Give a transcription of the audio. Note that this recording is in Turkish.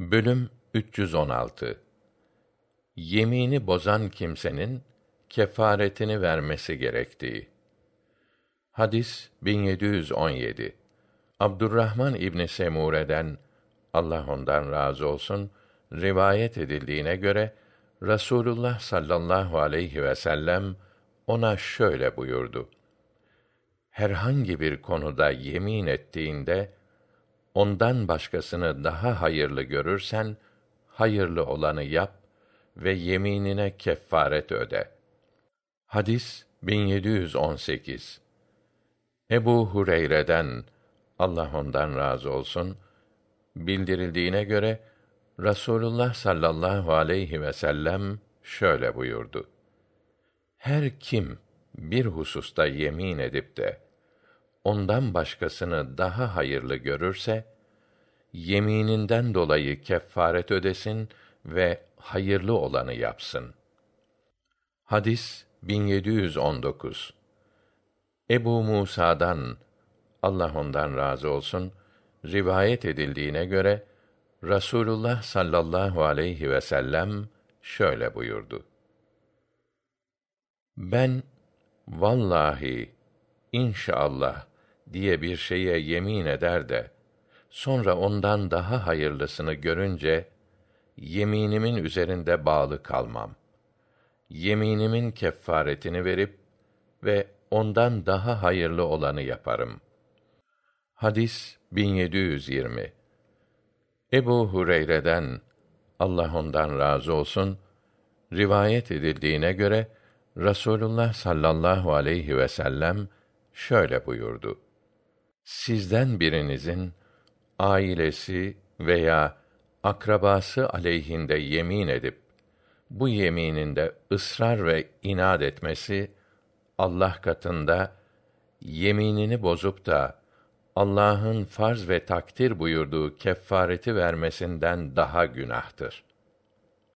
Bölüm 316 Yemini bozan kimsenin kefaretini vermesi gerektiği. Hadis 1717. Abdurrahman İbni Semure'den Allah ondan razı olsun rivayet edildiğine göre Rasulullah sallallahu aleyhi ve sellem ona şöyle buyurdu. Herhangi bir konuda yemin ettiğinde ondan başkasını daha hayırlı görürsen hayırlı olanı yap ve yeminine kefaret öde. Hadis 1718. Ebu Hureyre'den Allah ondan razı olsun bildirildiğine göre Rasulullah sallallahu aleyhi ve sellem şöyle buyurdu. Her kim bir hususta yemin edip de ondan başkasını daha hayırlı görürse yemininden dolayı kefaret ödesin ve hayırlı olanı yapsın. Hadis 1719. Ebu Musa'dan Allah ondan razı olsun rivayet edildiğine göre Rasulullah sallallahu aleyhi ve sellem şöyle buyurdu. Ben vallahi inşallah diye bir şeye yemin eder de sonra ondan daha hayırlısını görünce yeminimin üzerinde bağlı kalmam. Yeminimin kefaretini verip ve ondan daha hayırlı olanı yaparım. Hadis 1720. Ebu Hureyre'den Allah ondan razı olsun rivayet edildiğine göre Rasulullah sallallahu aleyhi ve sellem şöyle buyurdu. Sizden birinizin ailesi veya akrabası aleyhinde yemin edip bu yemininde ısrar ve inat etmesi Allah katında yeminini bozup da Allah'ın farz ve takdir buyurduğu kefareti vermesinden daha günahtır.